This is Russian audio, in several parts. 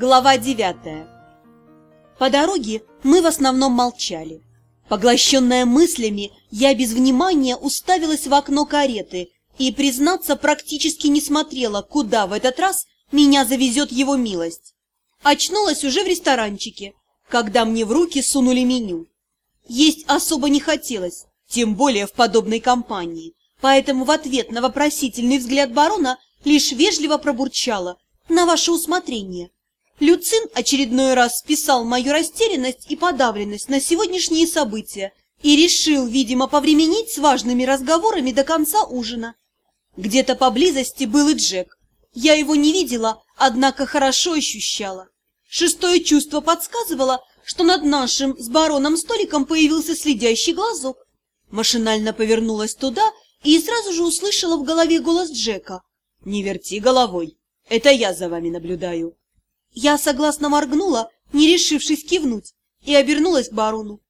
Глава девятая По дороге мы в основном молчали. Поглощенная мыслями, я без внимания уставилась в окно кареты и, признаться, практически не смотрела, куда в этот раз меня завезет его милость. Очнулась уже в ресторанчике, когда мне в руки сунули меню. Есть особо не хотелось, тем более в подобной компании, поэтому в ответ на вопросительный взгляд барона лишь вежливо пробурчала «на ваше усмотрение». Люцин очередной раз списал мою растерянность и подавленность на сегодняшние события и решил, видимо, повременить с важными разговорами до конца ужина. Где-то поблизости был и Джек. Я его не видела, однако хорошо ощущала. Шестое чувство подсказывало, что над нашим с бароном столиком появился следящий глазок. Машинально повернулась туда и сразу же услышала в голове голос Джека. «Не верти головой, это я за вами наблюдаю». Я согласно моргнула, не решившись кивнуть, и обернулась к барону.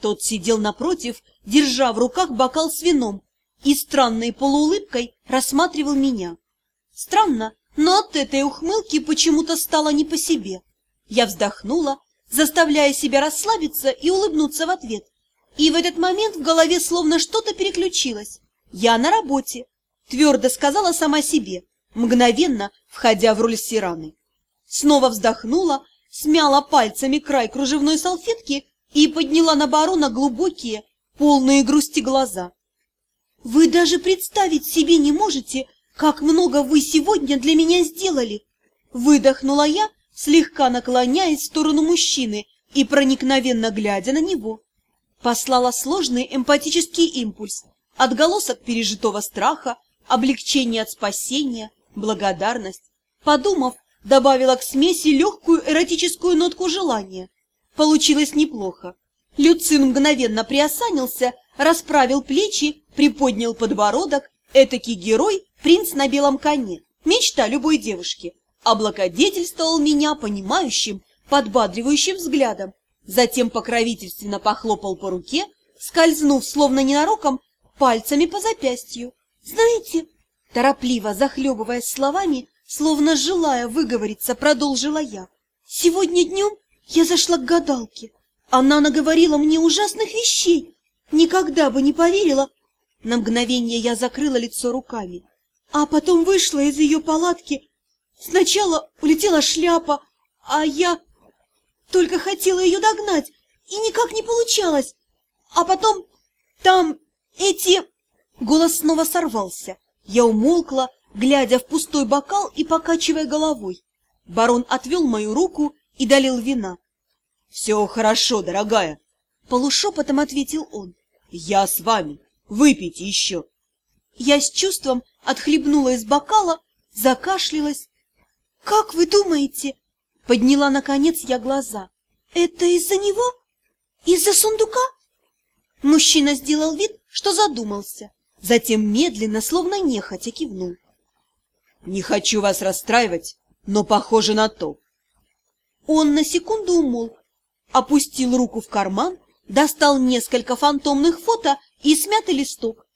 Тот сидел напротив, держа в руках бокал с вином, и странной полуулыбкой рассматривал меня. Странно, но от этой ухмылки почему-то стало не по себе. Я вздохнула, заставляя себя расслабиться и улыбнуться в ответ. И в этот момент в голове словно что-то переключилось. Я на работе, твердо сказала сама себе, мгновенно входя в роль Сираны снова вздохнула, смяла пальцами край кружевной салфетки и подняла на барона глубокие, полные грусти глаза. «Вы даже представить себе не можете, как много вы сегодня для меня сделали!» Выдохнула я, слегка наклоняясь в сторону мужчины и проникновенно глядя на него. Послала сложный эмпатический импульс, отголосок пережитого страха, облегчение от спасения, благодарность. Подумав, добавила к смеси легкую эротическую нотку желания. Получилось неплохо. Люцин мгновенно приосанился, расправил плечи, приподнял подбородок. Этакий герой, принц на белом коне, мечта любой девушки. Облагодетельствовал меня понимающим, подбадривающим взглядом. Затем покровительственно похлопал по руке, скользнув, словно ненароком, пальцами по запястью. «Знаете...» Торопливо захлебываясь словами, Словно желая выговориться, продолжила я. Сегодня днем я зашла к гадалке. Она наговорила мне ужасных вещей. Никогда бы не поверила. На мгновение я закрыла лицо руками. А потом вышла из ее палатки. Сначала улетела шляпа, а я только хотела ее догнать, и никак не получалось. А потом там эти... Голос снова сорвался. Я умолкла, глядя в пустой бокал и покачивая головой. Барон отвел мою руку и долил вина. — Все хорошо, дорогая, — полушепотом ответил он. — Я с вами. Выпейте еще. Я с чувством отхлебнула из бокала, закашлялась. — Как вы думаете? — подняла, наконец, я глаза. — Это из-за него? Из-за сундука? Мужчина сделал вид, что задумался, затем медленно, словно нехотя кивнул. Не хочу вас расстраивать, но похоже на то. Он на секунду умолк, опустил руку в карман, достал несколько фантомных фото и смятый листок.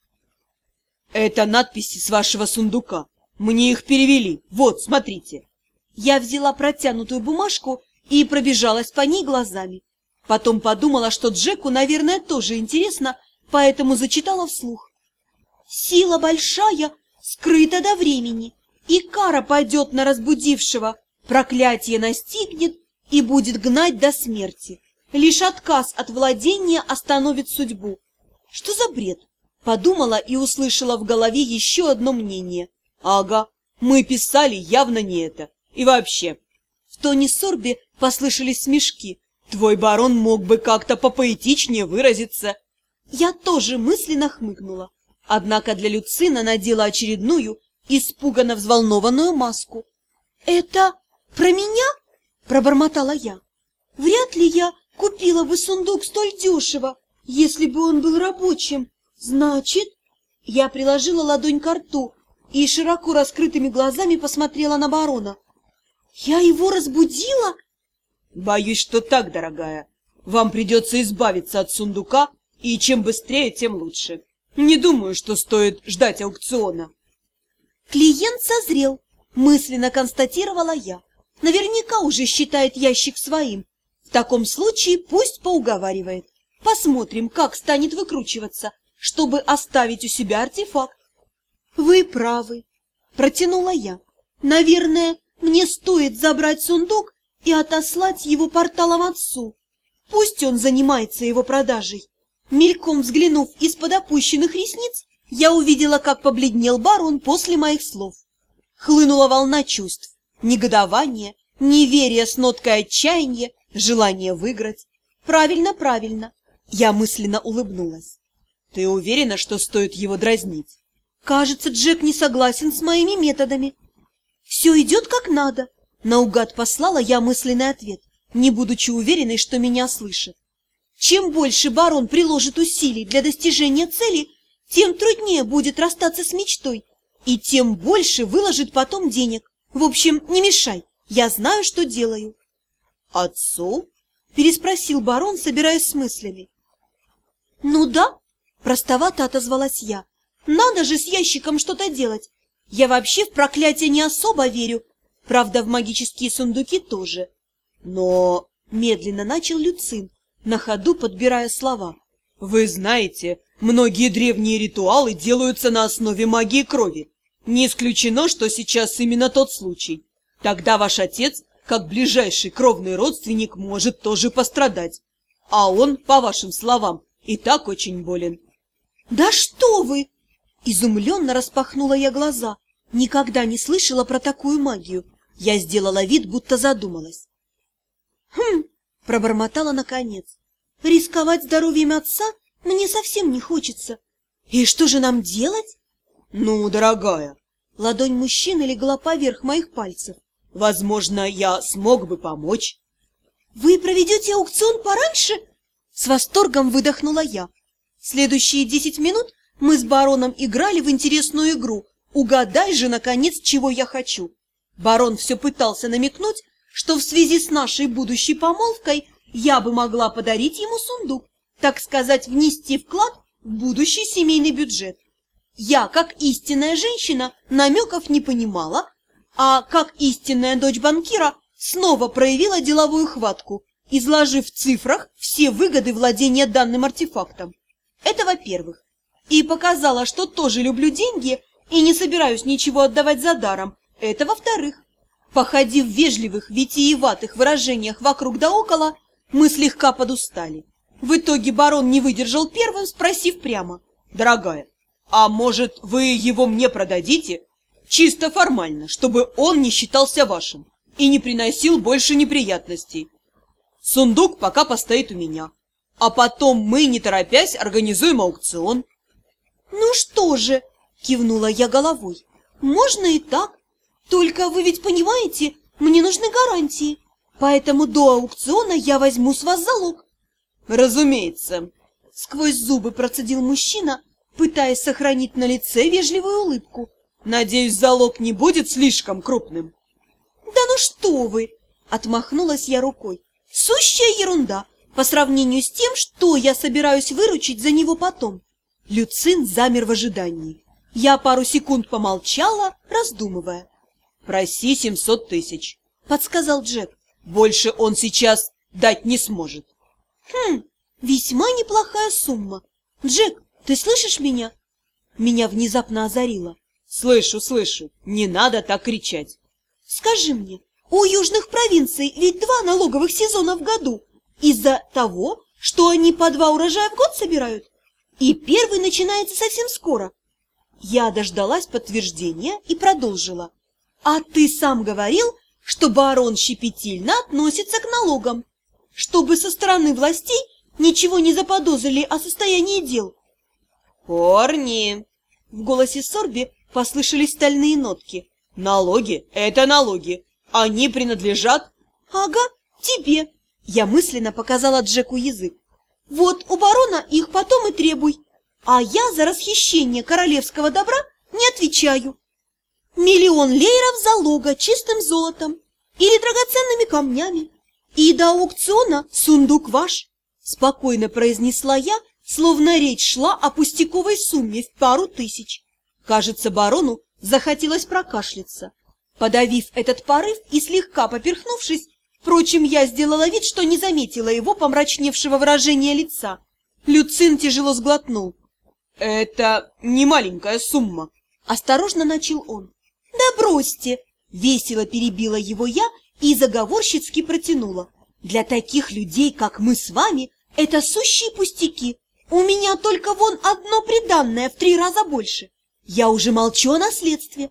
Это надписи с вашего сундука. Мне их перевели. Вот, смотрите. Я взяла протянутую бумажку и пробежалась по ней глазами. Потом подумала, что Джеку, наверное, тоже интересно, поэтому зачитала вслух. Сила большая скрыта до времени, и кара пойдет на разбудившего, проклятие настигнет и будет гнать до смерти. Лишь отказ от владения остановит судьбу. Что за бред? Подумала и услышала в голове еще одно мнение. Ага, мы писали явно не это. И вообще. В тоне Сорби послышались смешки. Твой барон мог бы как-то попоэтичнее выразиться. Я тоже мысленно хмыкнула. Однако для Люцина надела очередную, испуганно взволнованную маску. «Это про меня?» – пробормотала я. «Вряд ли я купила бы сундук столь дешево, если бы он был рабочим. Значит...» Я приложила ладонь к рту и широко раскрытыми глазами посмотрела на барона. «Я его разбудила?» «Боюсь, что так, дорогая. Вам придется избавиться от сундука, и чем быстрее, тем лучше. Не думаю, что стоит ждать аукциона». Клиент созрел, мысленно констатировала я. Наверняка уже считает ящик своим. В таком случае пусть поуговаривает. Посмотрим, как станет выкручиваться, чтобы оставить у себя артефакт. Вы правы, протянула я. Наверное, мне стоит забрать сундук и отослать его порталом отцу. Пусть он занимается его продажей. Мельком взглянув из-под опущенных ресниц, я увидела, как побледнел барон после моих слов. Хлынула волна чувств, негодование, неверие с ноткой отчаяния, желание выиграть. Правильно, правильно. Я мысленно улыбнулась. Ты уверена, что стоит его дразнить? Кажется, Джек не согласен с моими методами. Все идет как надо. Наугад послала я мысленный ответ, не будучи уверенной, что меня слышит. Чем больше барон приложит усилий для достижения цели, тем труднее будет расстаться с мечтой, и тем больше выложит потом денег. В общем, не мешай, я знаю, что делаю. Отцу? Переспросил барон, собираясь с мыслями. Ну да, простовато отозвалась я. Надо же с ящиком что-то делать. Я вообще в проклятие не особо верю. Правда, в магические сундуки тоже. Но медленно начал Люцин, на ходу подбирая слова. Вы знаете, многие древние ритуалы делаются на основе магии крови. Не исключено, что сейчас именно тот случай. Тогда ваш отец, как ближайший кровный родственник, может тоже пострадать. А он, по вашим словам, и так очень болен. «Да что вы!» Изумленно распахнула я глаза. Никогда не слышала про такую магию. Я сделала вид, будто задумалась. «Хм!» — пробормотала наконец. «Рисковать здоровьем отца мне совсем не хочется. И что же нам делать?» «Ну, дорогая!» Ладонь мужчины легла поверх моих пальцев. «Возможно, я смог бы помочь». «Вы проведете аукцион пораньше?» С восторгом выдохнула я. Следующие десять минут мы с бароном играли в интересную игру. Угадай же, наконец, чего я хочу. Барон все пытался намекнуть, что в связи с нашей будущей помолвкой я бы могла подарить ему сундук, так сказать, внести вклад в будущий семейный бюджет. Я, как истинная женщина, намеков не понимала, а как истинная дочь банкира снова проявила деловую хватку, изложив в цифрах все выгоды владения данным артефактом. Это во-первых и показала, что тоже люблю деньги и не собираюсь ничего отдавать за даром. Это во-вторых. Походив в вежливых, витиеватых выражениях вокруг да около, мы слегка подустали. В итоге барон не выдержал первым, спросив прямо. «Дорогая, а может, вы его мне продадите? Чисто формально, чтобы он не считался вашим и не приносил больше неприятностей. Сундук пока постоит у меня, а потом мы, не торопясь, организуем аукцион». «Ну что же!» – кивнула я головой. «Можно и так. Только вы ведь понимаете, мне нужны гарантии. Поэтому до аукциона я возьму с вас залог». «Разумеется!» – сквозь зубы процедил мужчина, пытаясь сохранить на лице вежливую улыбку. «Надеюсь, залог не будет слишком крупным». «Да ну что вы!» – отмахнулась я рукой. «Сущая ерунда по сравнению с тем, что я собираюсь выручить за него потом». Люцин замер в ожидании. Я пару секунд помолчала, раздумывая. «Проси семьсот тысяч», — подсказал Джек. «Больше он сейчас дать не сможет». «Хм, весьма неплохая сумма. Джек, ты слышишь меня?» Меня внезапно озарило. «Слышу, слышу. Не надо так кричать». «Скажи мне, у южных провинций ведь два налоговых сезона в году из-за того, что они по два урожая в год собирают?» И первый начинается совсем скоро. Я дождалась подтверждения и продолжила. А ты сам говорил, что барон щепетильно относится к налогам, чтобы со стороны властей ничего не заподозрили о состоянии дел. Корни! В голосе Сорби послышались стальные нотки. Налоги — это налоги. Они принадлежат... Ага, тебе. Я мысленно показала Джеку язык. Вот у барона их потом и требуй, а я за расхищение королевского добра не отвечаю. Миллион лейров залога чистым золотом или драгоценными камнями. И до аукциона сундук ваш, спокойно произнесла я, словно речь шла о пустяковой сумме в пару тысяч. Кажется, барону захотелось прокашляться. Подавив этот порыв и слегка поперхнувшись, впрочем, я сделала вид, что не заметила его помрачневшего выражения лица. Люцин тяжело сглотнул. «Это не маленькая сумма», — осторожно начал он. «Да бросьте!» — весело перебила его я и заговорщицки протянула. «Для таких людей, как мы с вами, это сущие пустяки. У меня только вон одно приданное в три раза больше. Я уже молчу о наследстве.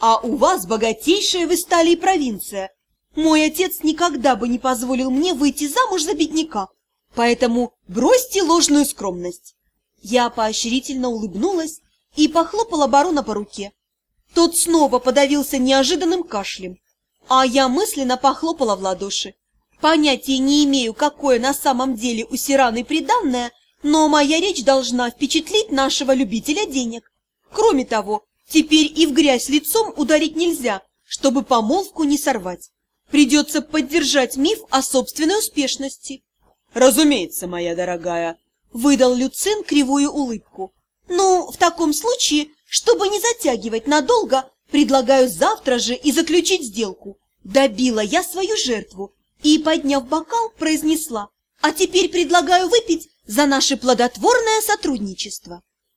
А у вас богатейшая в Исталии провинция. Мой отец никогда бы не позволил мне выйти замуж за бедняка. Поэтому бросьте ложную скромность. Я поощрительно улыбнулась и похлопала барона по руке. Тот снова подавился неожиданным кашлем, а я мысленно похлопала в ладоши. Понятия не имею, какое на самом деле у Сираны приданное, но моя речь должна впечатлить нашего любителя денег. Кроме того, теперь и в грязь лицом ударить нельзя, чтобы помолвку не сорвать. Придется поддержать миф о собственной успешности. Разумеется, моя дорогая, выдал Люцин кривую улыбку. Ну, в таком случае, чтобы не затягивать надолго, предлагаю завтра же и заключить сделку. Добила я свою жертву и, подняв бокал, произнесла. А теперь предлагаю выпить за наше плодотворное сотрудничество.